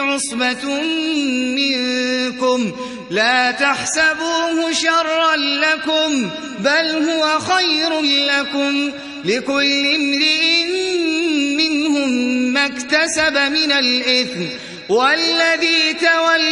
عصبة منكم لا تحسبوه شرا لكم بل هو خير لكم لكل امرئ منهم ما اكتسب من الإثم والذي تولى